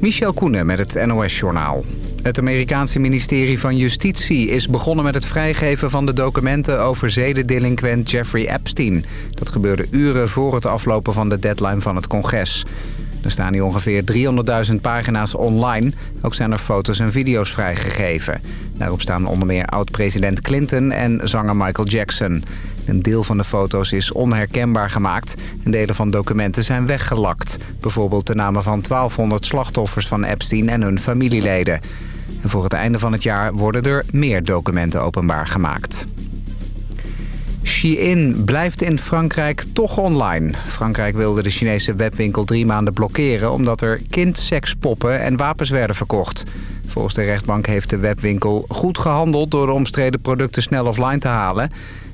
Michel Koenen met het NOS-journaal. Het Amerikaanse ministerie van Justitie is begonnen met het vrijgeven van de documenten over zedendelinquent Jeffrey Epstein. Dat gebeurde uren voor het aflopen van de deadline van het congres. Er staan nu ongeveer 300.000 pagina's online. Ook zijn er foto's en video's vrijgegeven. Daarop staan onder meer oud-president Clinton en zanger Michael Jackson. Een deel van de foto's is onherkenbaar gemaakt en delen van documenten zijn weggelakt. Bijvoorbeeld de namen van 1200 slachtoffers van Epstein en hun familieleden. En voor het einde van het jaar worden er meer documenten openbaar gemaakt. Shein blijft in Frankrijk toch online. Frankrijk wilde de Chinese webwinkel drie maanden blokkeren... omdat er kindsekspoppen en wapens werden verkocht. Volgens de rechtbank heeft de webwinkel goed gehandeld... door de omstreden producten snel offline te halen.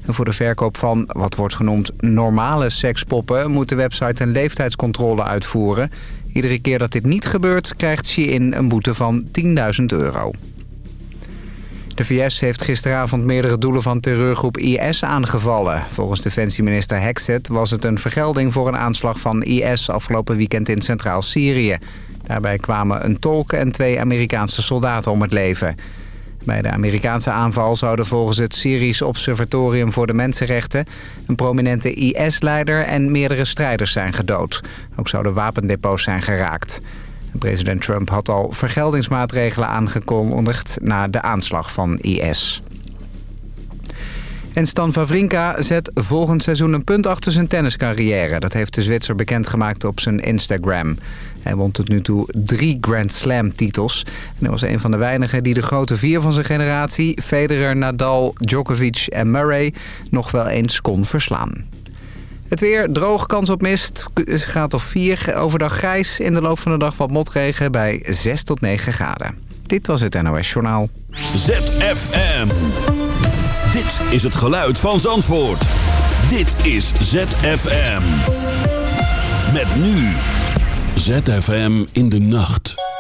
En voor de verkoop van wat wordt genoemd normale sekspoppen... moet de website een leeftijdscontrole uitvoeren. Iedere keer dat dit niet gebeurt, krijgt Shein een boete van 10.000 euro. De VS heeft gisteravond meerdere doelen van terreurgroep IS aangevallen. Volgens defensieminister Hexet was het een vergelding voor een aanslag van IS afgelopen weekend in Centraal Syrië. Daarbij kwamen een tolk en twee Amerikaanse soldaten om het leven. Bij de Amerikaanse aanval zouden volgens het Syrisch Observatorium voor de Mensenrechten... een prominente IS-leider en meerdere strijders zijn gedood. Ook zouden wapendepots zijn geraakt. President Trump had al vergeldingsmaatregelen aangekondigd na de aanslag van IS. En Stan Wawrinka zet volgend seizoen een punt achter zijn tenniscarrière. Dat heeft de Zwitser bekendgemaakt op zijn Instagram. Hij won tot nu toe drie Grand Slam titels. En hij was een van de weinigen die de grote vier van zijn generatie... Federer, Nadal, Djokovic en Murray nog wel eens kon verslaan. Het weer, droog, kans op mist, gaat of 4. Overdag grijs, in de loop van de dag wat motregen bij 6 tot 9 graden. Dit was het NOS Journaal. ZFM. Dit is het geluid van Zandvoort. Dit is ZFM. Met nu. ZFM in de nacht.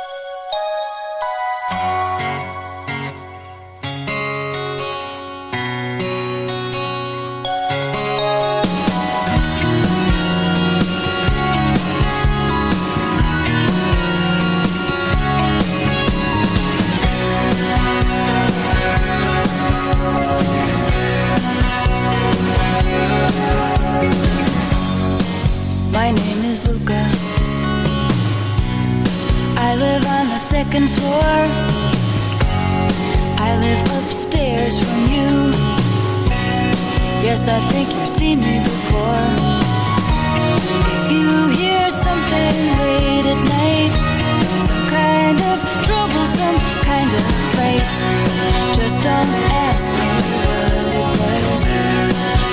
I think you've seen me before. If you hear something late at night, some kind of trouble, some kind of fight, just don't ask me what it was.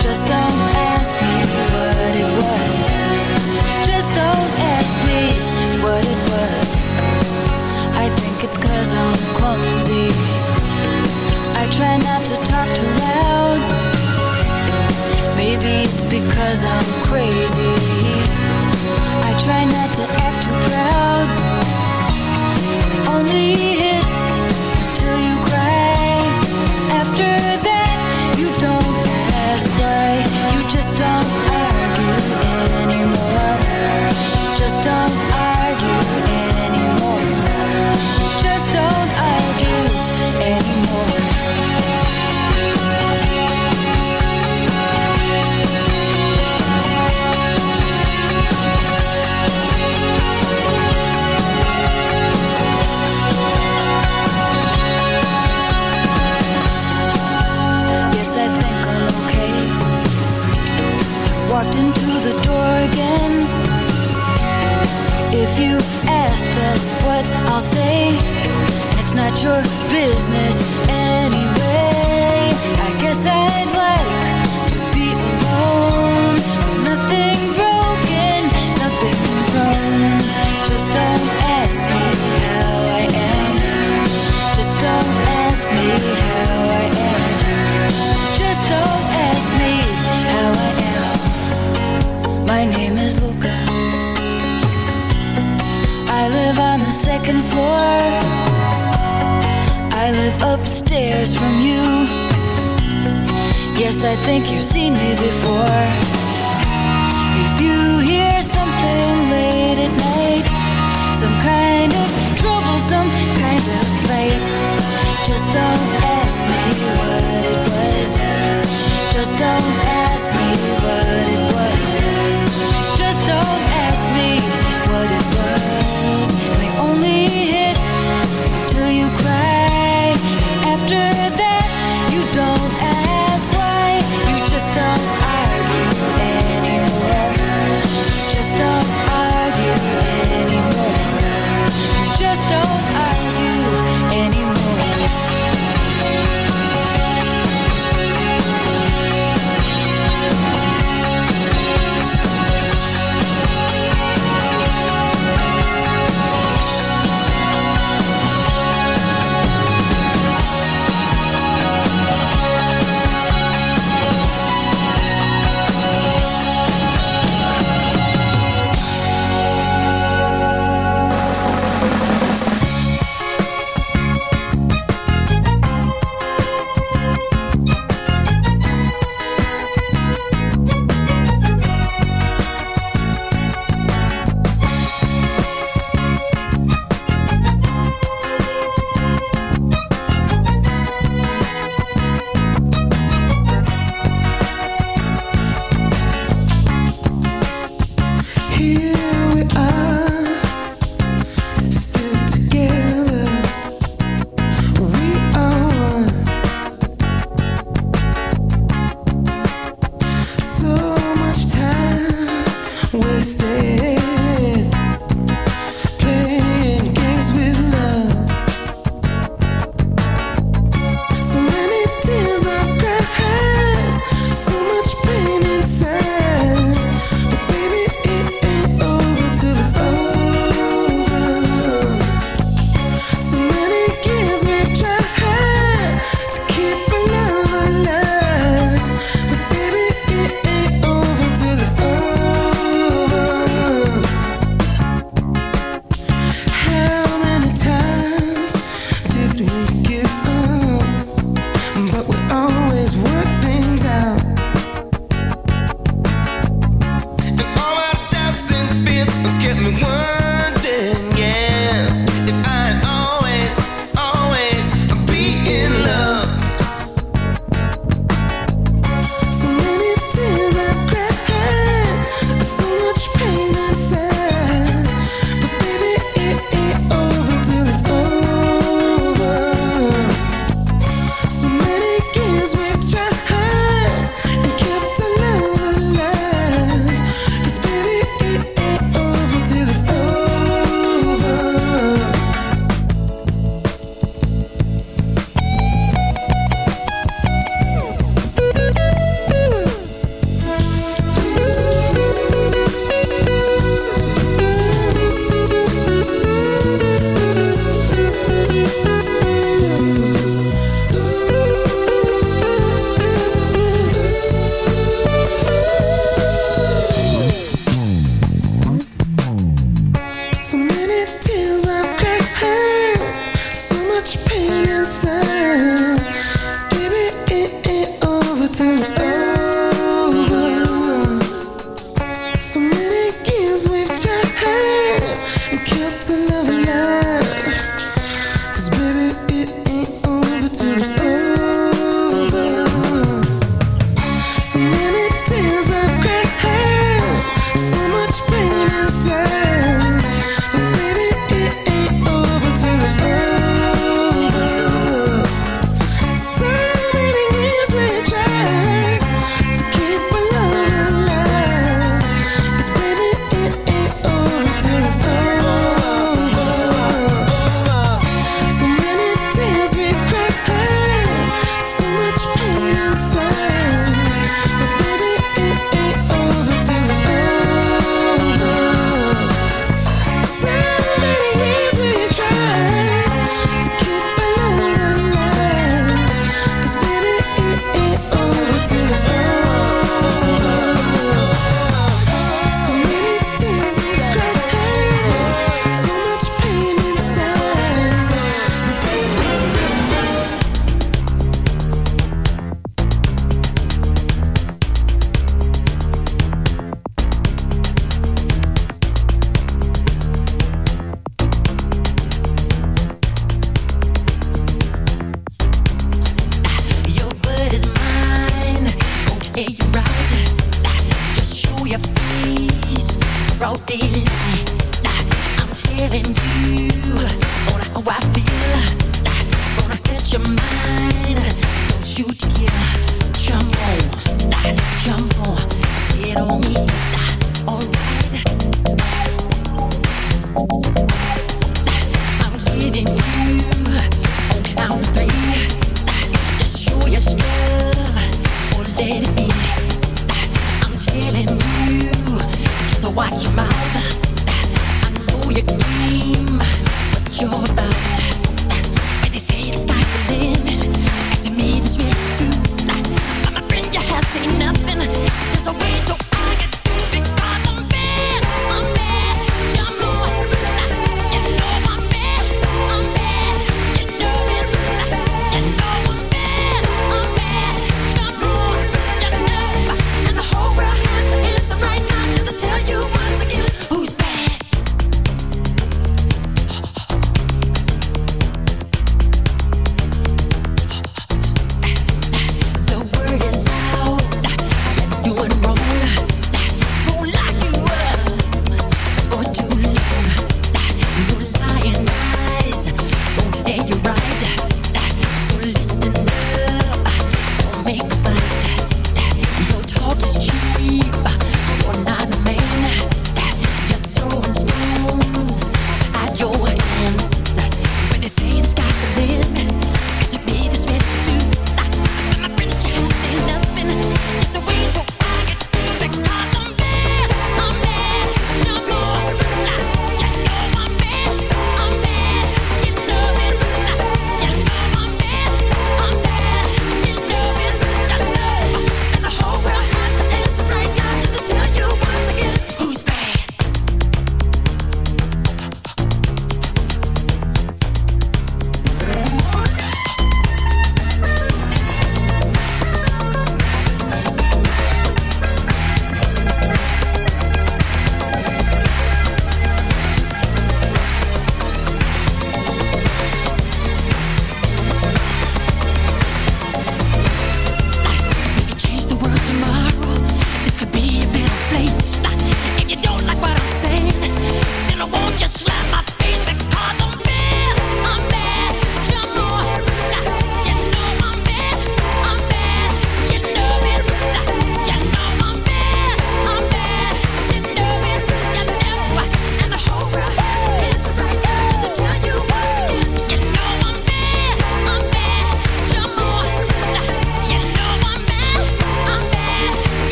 Just don't ask me what it was. Just don't ask me what it was. I think it's cause I'm clumsy. I try not to talk too loud. Maybe it's because I'm crazy. I try not to act too proud. Only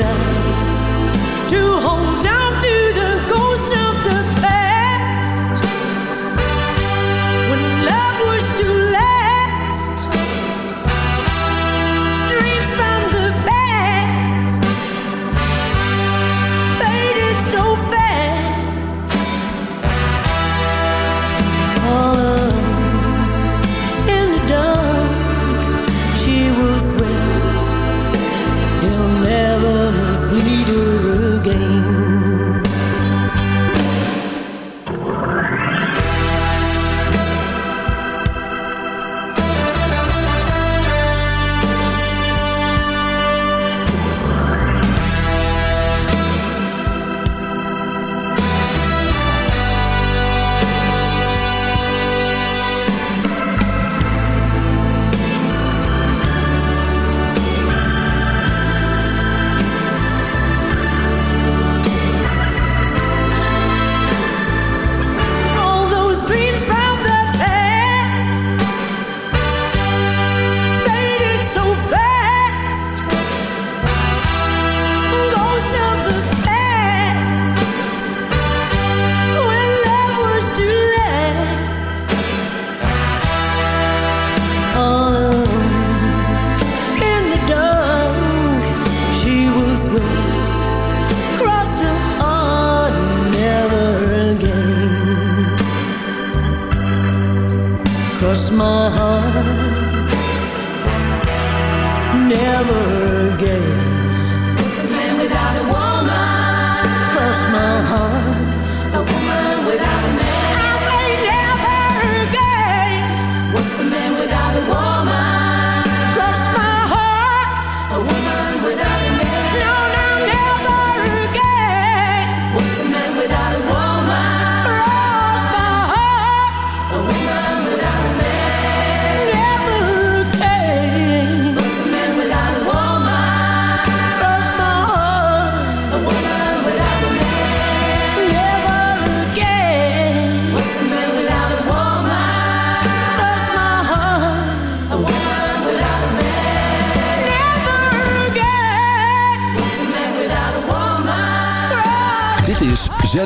try to hold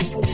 Peace.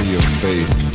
See your face,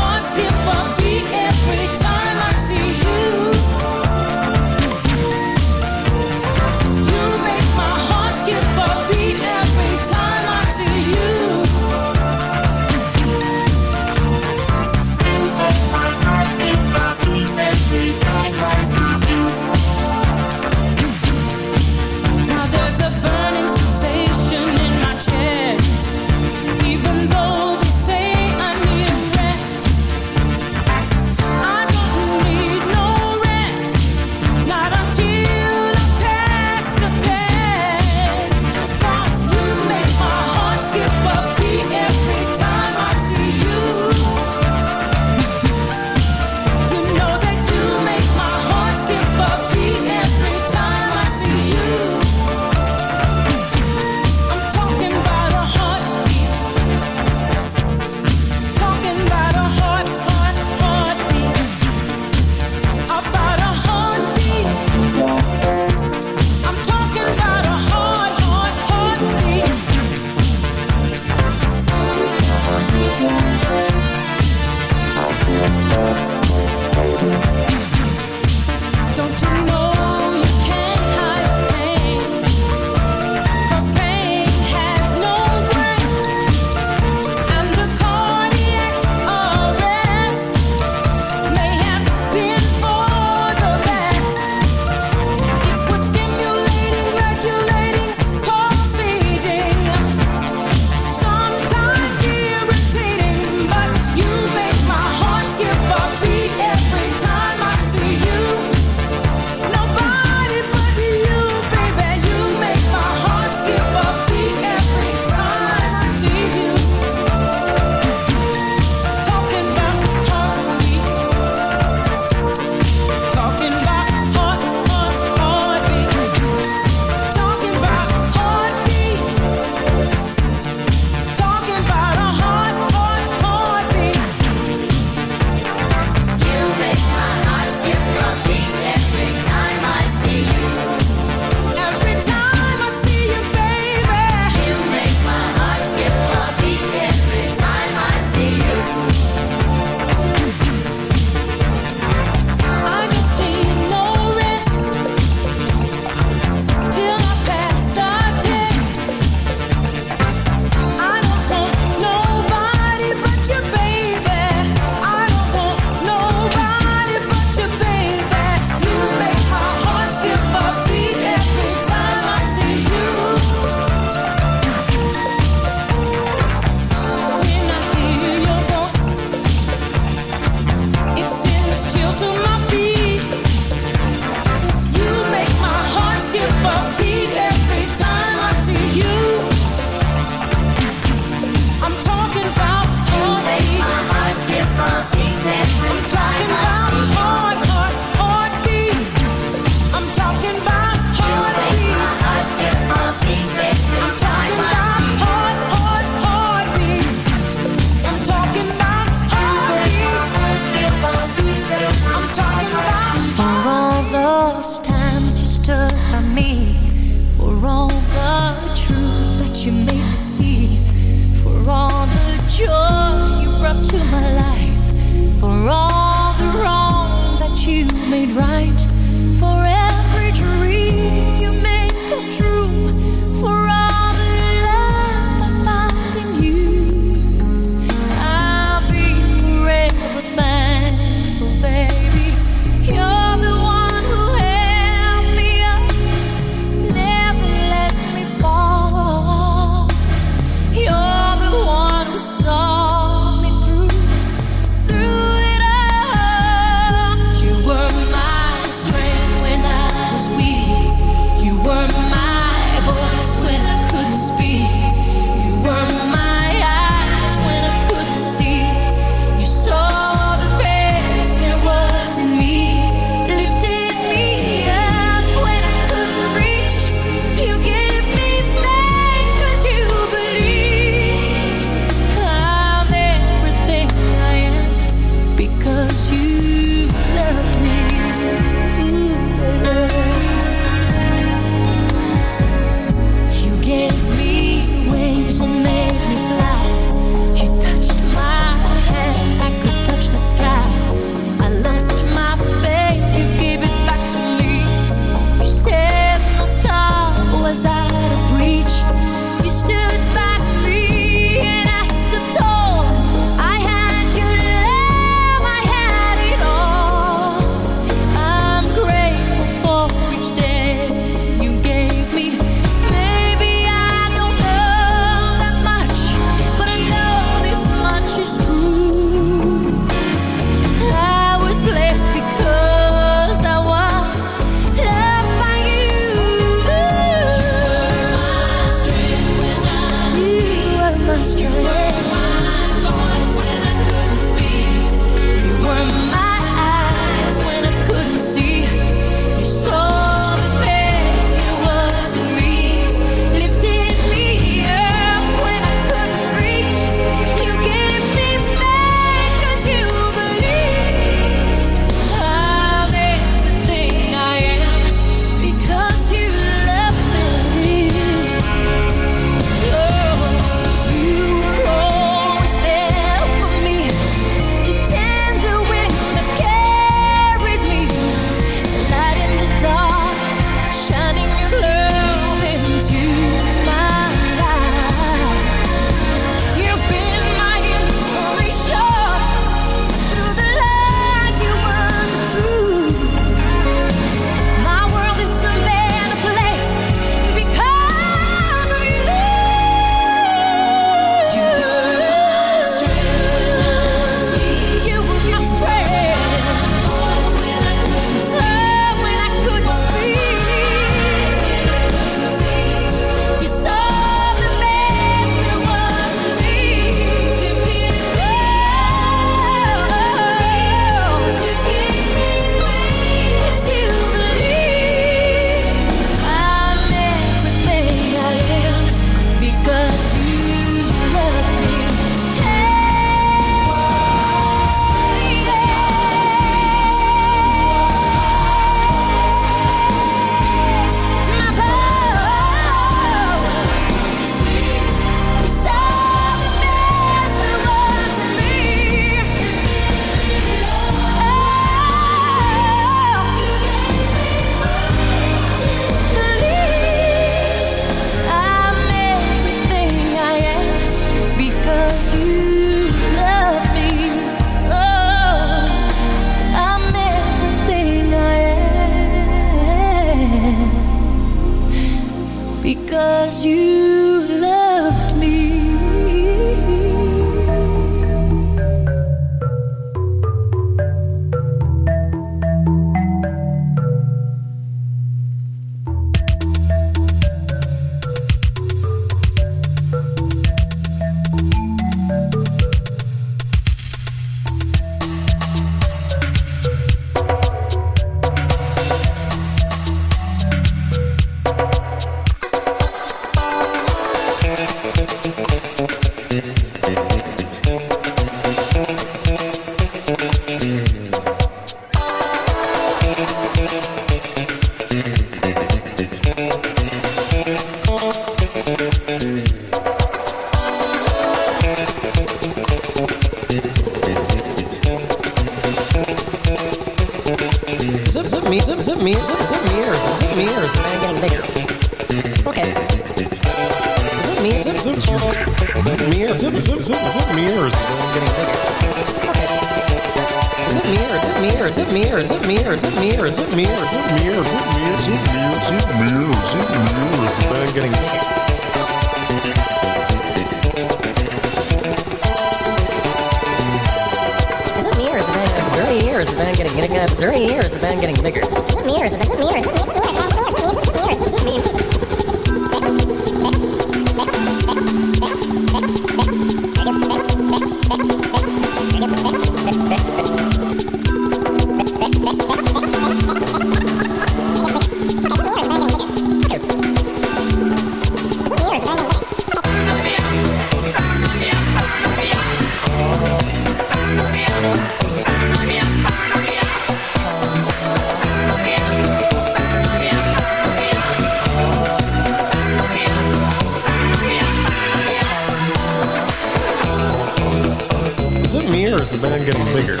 or is the band getting bigger?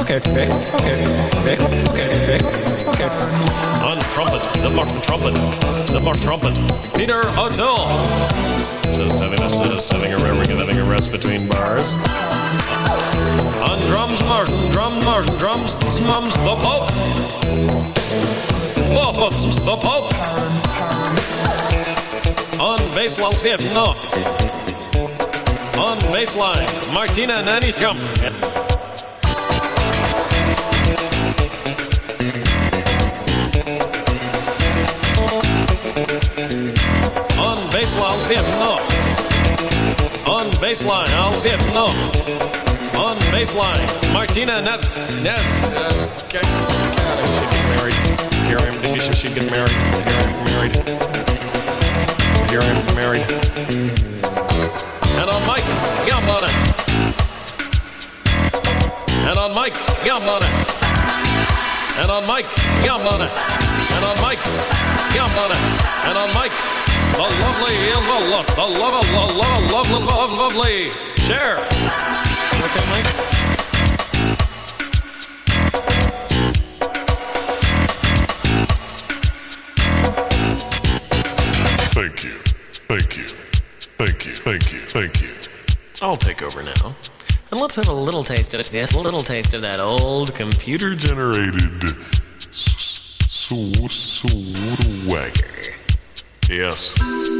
Okay, okay, okay, okay, okay, okay, okay. On trumpet, the Martin trumpet, the Martin trumpet, Peter O'Toole. Just having a just having a re- having a rest between bars. On drums, Martin, drum, Martin, drums, mums, the Pope. Oh, it's the Pope. On bass, I'll see it. No. On baseline, Martina Nanny's come. On baseline, I'll see it. No. On baseline, I'll see it. No. On baseline, Martina. Net. Uh, okay. God, Here I am. Maybe she should get married. Here I am married. Here I am married. And on Mike, yum on it. And on Mike, yum on it. And on Mike, yum on it. And on Mike, the lovely, the love, the love, the love, love, love, love, lovely. Share. Okay, Mike. Thank you. Thank you. Thank you. Thank you. Thank you. I'll take over now. And let's have a little taste of it. Yes, a little taste of that old computer Generated swagger. Yes.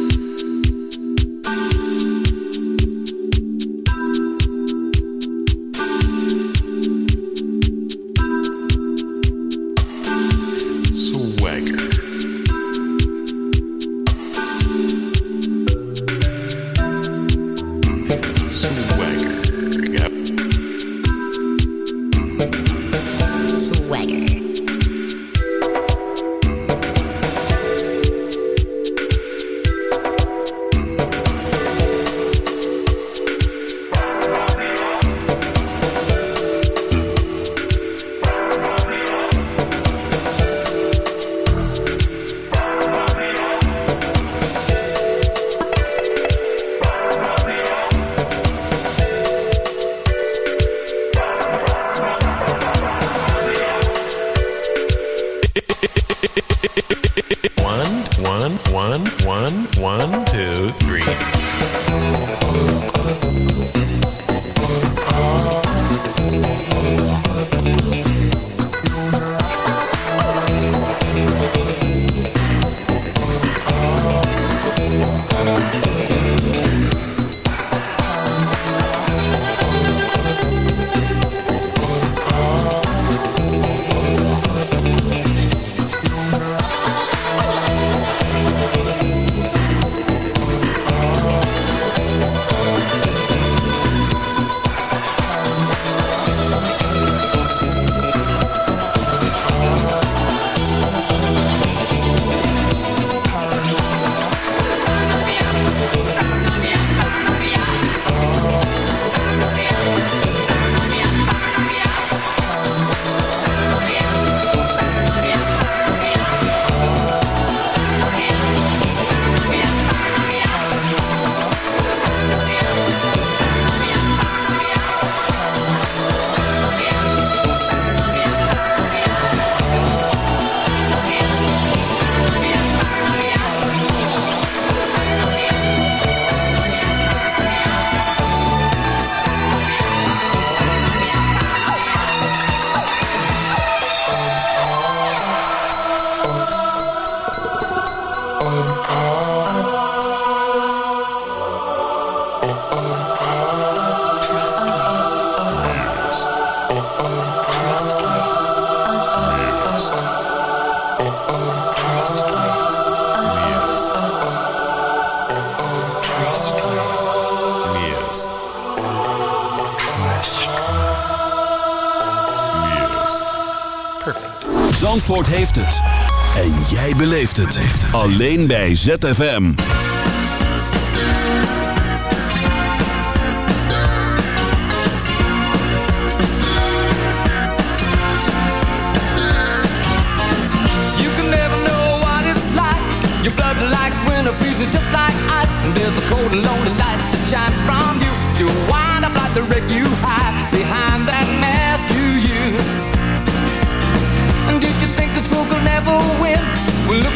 Beleeft het. Alleen bij ZFM. You can never know what it's like. Your blood like winter freezes just like ice. And there's a cold and lonely light that shines from you. You wind up like the wreck you hide